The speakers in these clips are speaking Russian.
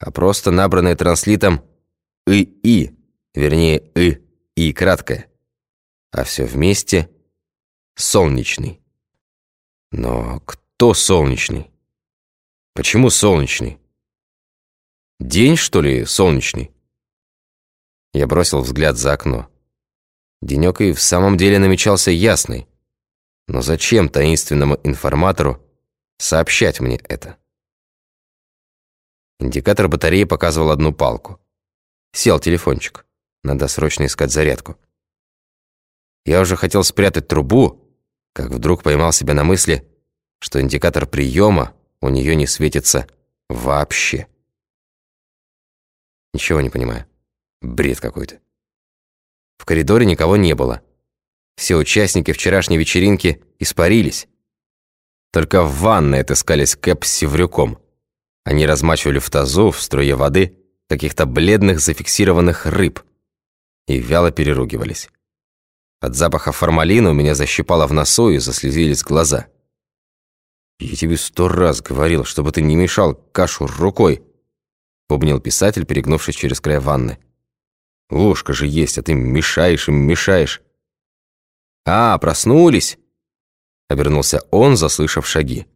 а просто набранное транслитом «ИИ», вернее «ы» и краткое. А все вместе «солнечный». Но кто солнечный? Почему солнечный? День, что ли, солнечный? Я бросил взгляд за окно. Денек и в самом деле намечался ясный. Но зачем таинственному информатору сообщать мне это? Индикатор батареи показывал одну палку. Сел телефончик. Надо срочно искать зарядку. Я уже хотел спрятать трубу, как вдруг поймал себя на мысли, что индикатор приема у нее не светится вообще. Ничего не понимаю. Бред какой-то. В коридоре никого не было. Все участники вчерашней вечеринки испарились. Только в ванной отыскались Кэп с Севрюком. Они размачивали в тазу, в струе воды, каких-то бледных зафиксированных рыб и вяло переругивались. От запаха формалина у меня защипало в носу и заслезились глаза. «Я тебе сто раз говорил, чтобы ты не мешал кашу рукой», бубнил писатель, перегнувшись через край ванны. «Ложка же есть, а ты мешаешь им, мешаешь». «А, проснулись!» Обернулся он, заслышав шаги.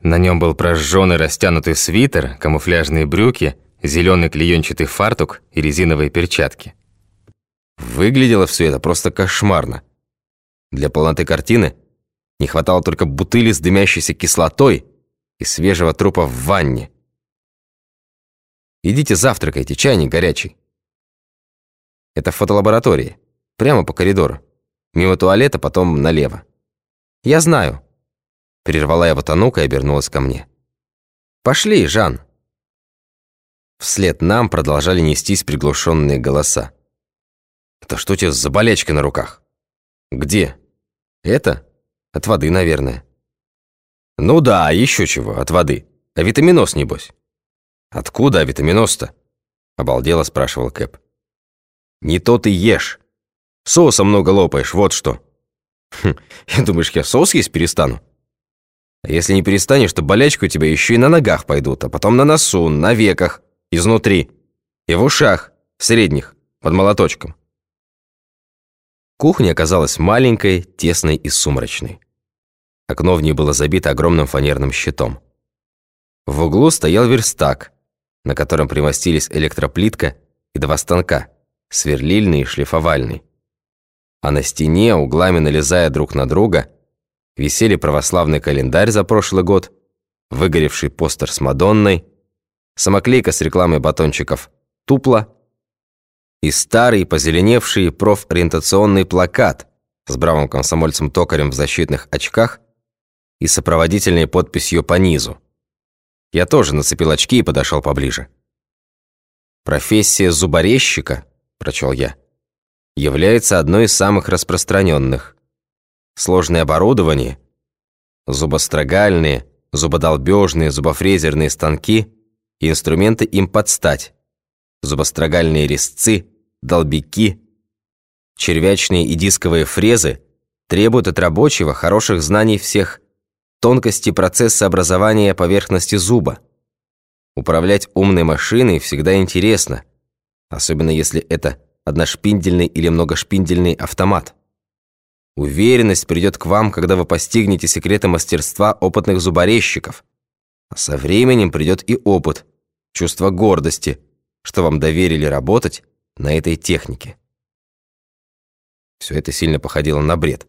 На нем был прожженный растянутый свитер, камуфляжные брюки, зеленый клеенчатый фартук и резиновые перчатки. Выглядело все это просто кошмарно. Для полноты картины не хватало только бутыли с дымящейся кислотой и свежего трупа в ванне. «Идите завтракайте, чайник горячий». Это в фотолаборатории, прямо по коридору. Мимо туалета, потом налево. «Я знаю», Прервала его Танука и обернулась ко мне. «Пошли, Жан!» Вслед нам продолжали нестись приглушенные голоса. «Это что у тебя за болячка на руках?» «Где?» «Это? От воды, наверное». «Ну да, еще чего, от воды. А витаминоз, небось?» «Откуда витаминоз-то?» Обалдело спрашивал Кэп. «Не то ты ешь. Соуса много лопаешь, вот что». Хм, «Я думаешь, я соус есть перестану?» Если не перестанешь, то болячки у тебя еще и на ногах пойдут, а потом на носу, на веках, изнутри. И в ушах, в средних, под молоточком. Кухня оказалась маленькой, тесной и сумрачной. Окно в ней было забито огромным фанерным щитом. В углу стоял верстак, на котором примостились электроплитка и два станка, сверлильный и шлифовальный. А на стене, углами налезая друг на друга, висели православный календарь за прошлый год, выгоревший постер с Мадонной, самоклейка с рекламой батончиков «Тупла» и старый позеленевший профориентационный плакат с бравым комсомольцем Токарем в защитных очках и сопроводительной подписью по низу. Я тоже нацепил очки и подошел поближе. «Профессия зуборезчика», – прочел я, – является одной из самых распространенных сложное оборудование, зубострогальные, зубодолбежные, зубофрезерные станки и инструменты им подстать, зубострогальные резцы, долбики, червячные и дисковые фрезы требуют от рабочего хороших знаний всех тонкостей процесса образования поверхности зуба. Управлять умной машиной всегда интересно, особенно если это одношпиндельный или многошпиндельный автомат. Уверенность придет к вам, когда вы постигнете секреты мастерства опытных зуборезчиков. А со временем придет и опыт, чувство гордости, что вам доверили работать на этой технике. Все это сильно походило на бред.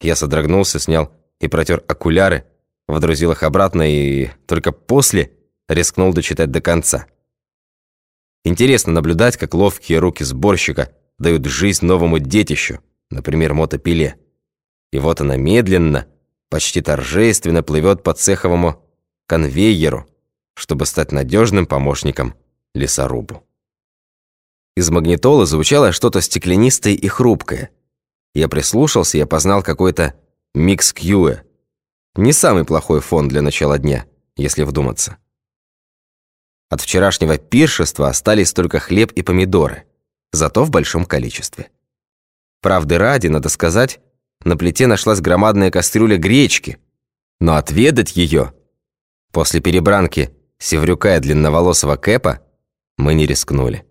Я содрогнулся, снял и протер окуляры, водрузил их обратно и только после рискнул дочитать до конца. Интересно наблюдать, как ловкие руки сборщика дают жизнь новому детищу, например, мотопиле. И вот она медленно, почти торжественно плывет по цеховому конвейеру, чтобы стать надежным помощником лесорубу. Из магнитолы звучало что-то стеклянистое и хрупкое. Я прислушался и опознал какой-то микс Кьюэ. Не самый плохой фон для начала дня, если вдуматься. От вчерашнего пиршества остались только хлеб и помидоры, зато в большом количестве. Правды ради, надо сказать, на плите нашлась громадная кастрюля гречки, но отведать ее после перебранки Севрюка и длинноволосого Кэпа мы не рискнули.